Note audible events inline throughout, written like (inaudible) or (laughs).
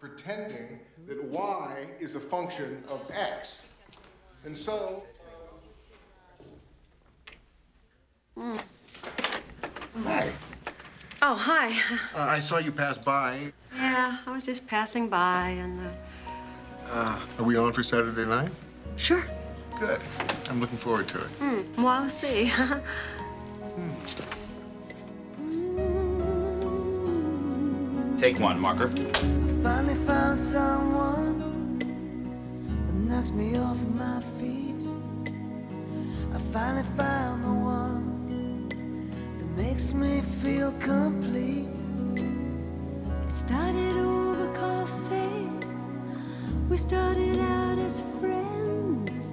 pretending that y is a function of x. And so, Hi. Oh, hi. Uh, I saw you pass by. Yeah, I was just passing by and, uh, Are we on for Saturday night? sure. Good. I'm looking forward to it. Well, I'll see. (laughs) Take one, marker. Finally found someone that knocks me off my feet. I finally found the one that makes me feel complete. It started over coffee. We started out as friends.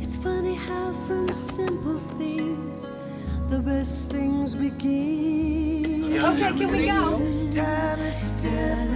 It's funny how from simple things the best things begin. okay, can we go? This time is different.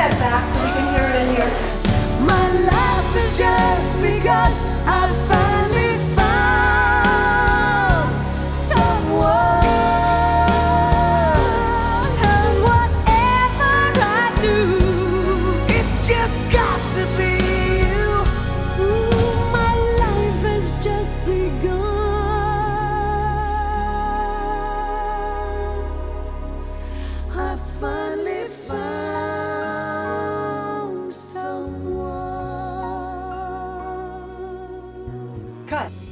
step back so we can hear it in here. My life has just begun. I 看。